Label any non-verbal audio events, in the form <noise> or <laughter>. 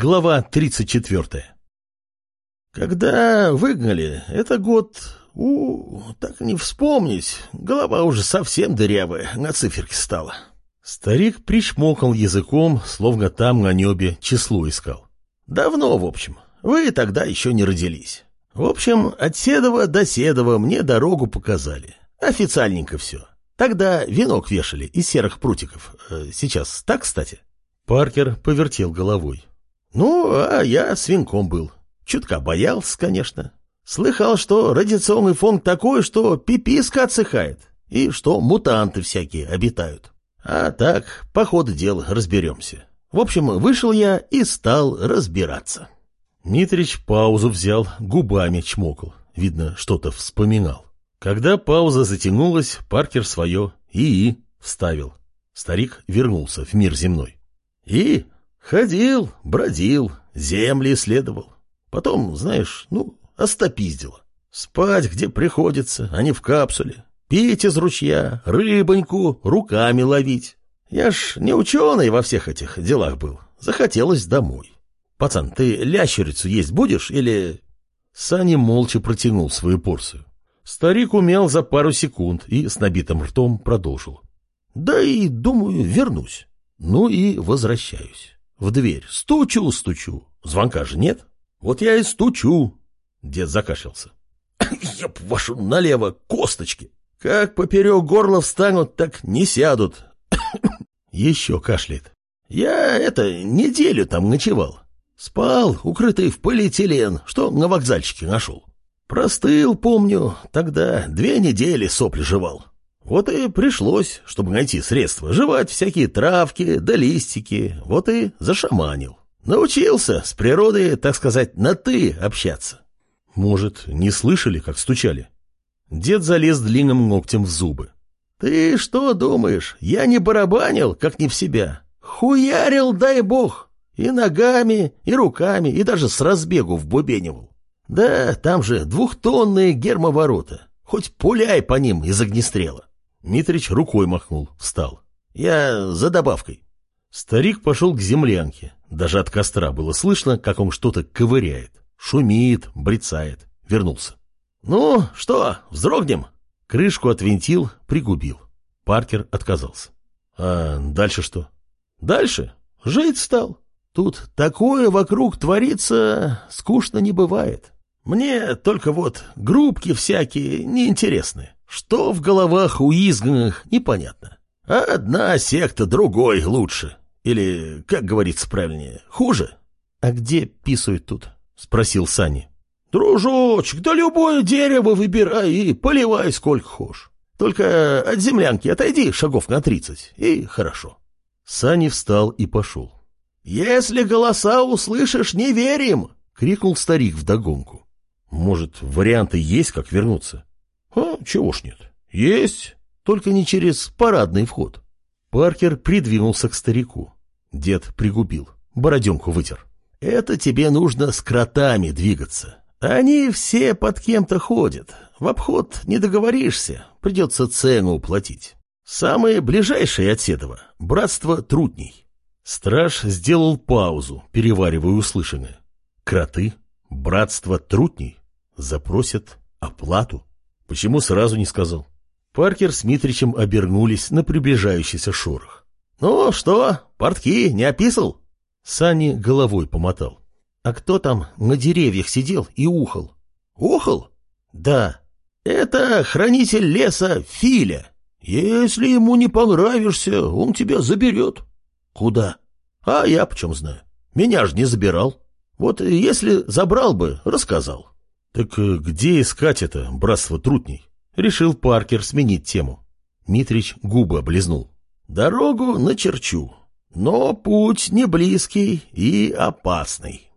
Глава 34. Когда выгнали, это год... У, так не вспомнить. Голова уже совсем дырявая, на циферке стала. Старик причмокал языком, словно там на небе число искал. Давно, в общем. Вы тогда еще не родились. В общем, от Седова до Седова мне дорогу показали. Официальненько все. Тогда венок вешали из серых прутиков. Э, сейчас так, кстати? Паркер повертел головой. Ну, а я свинком был. Чутка боялся, конечно. Слыхал, что радиационный фон такой, что пиписка отсыхает, и что мутанты всякие обитают. А так, по ходу дела разберемся. В общем, вышел я и стал разбираться. Митрич паузу взял, губами чмокал. Видно, что-то вспоминал. Когда пауза затянулась, Паркер свое «и-и» вставил. Старик вернулся в мир земной. «И Ходил, бродил, земли исследовал. Потом, знаешь, ну, остопиздило. Спать где приходится, а не в капсуле. Пить из ручья, рыбоньку руками ловить. Я ж не ученый во всех этих делах был. Захотелось домой. Пацан, ты лящерицу есть будешь или... Саня молча протянул свою порцию. Старик умел за пару секунд и с набитым ртом продолжил. Да и, думаю, вернусь. Ну и возвращаюсь. В дверь. Стучу, стучу. Звонка же нет. Вот я и стучу. Дед закашлялся. <coughs> Еп, вашу налево, косточки. Как поперек горла встанут, так не сядут. <coughs> Еще кашляет. Я, это, неделю там ночевал. Спал, укрытый в полиэтилен, что на вокзальчике нашел. Простыл, помню, тогда две недели сопли жевал. Вот и пришлось, чтобы найти средства, жевать всякие травки да листики, вот и зашаманил. Научился с природой, так сказать, на «ты» общаться. Может, не слышали, как стучали? Дед залез длинным ногтем в зубы. Ты что думаешь, я не барабанил, как не в себя? Хуярил, дай бог, и ногами, и руками, и даже с разбегу вбубенивал. Да, там же двухтонные гермоворота, хоть пуляй по ним из огнестрела. Митрич рукой махнул, встал. «Я за добавкой». Старик пошел к землянке. Даже от костра было слышно, как он что-то ковыряет. Шумит, брецает. Вернулся. «Ну, что, вздрогнем?» Крышку отвинтил, пригубил. Паркер отказался. «А дальше что?» «Дальше? Жить стал. Тут такое вокруг творится, скучно не бывает. Мне только вот группки всякие неинтересны. Что в головах у изгнанных, непонятно. А одна секта другой лучше. Или, как говорится правильнее, хуже. — А где писают тут? — спросил Сани. — Дружочек, да любое дерево выбирай и поливай сколько хочешь. Только от землянки отойди шагов на тридцать, и хорошо. Сани встал и пошел. — Если голоса услышишь, не верим! — крикнул старик вдогонку. — Может, варианты есть, как вернуться? Чего ж нет? Есть, только не через парадный вход. Паркер придвинулся к старику. Дед пригубил, бороденку вытер. Это тебе нужно с кротами двигаться. Они все под кем-то ходят. В обход не договоришься, придется цену уплатить. Самые ближайшие от Седова — братство Трутней. Страж сделал паузу, переваривая услышанное. Кроты, братство Трутней запросят оплату. Почему сразу не сказал? Паркер с Митричем обернулись на приближающийся шорох. «Ну что, портки не описал?» Сани головой помотал. «А кто там на деревьях сидел и ухал?» «Ухал?» «Да. Это хранитель леса Филя. Если ему не понравишься, он тебя заберет». «Куда?» «А я почем знаю. Меня же не забирал. Вот если забрал бы, рассказал». Так э, где искать это братство трутней? Решил Паркер сменить тему. Митрич губы облизнул. Дорогу начерчу, но путь не близкий и опасный.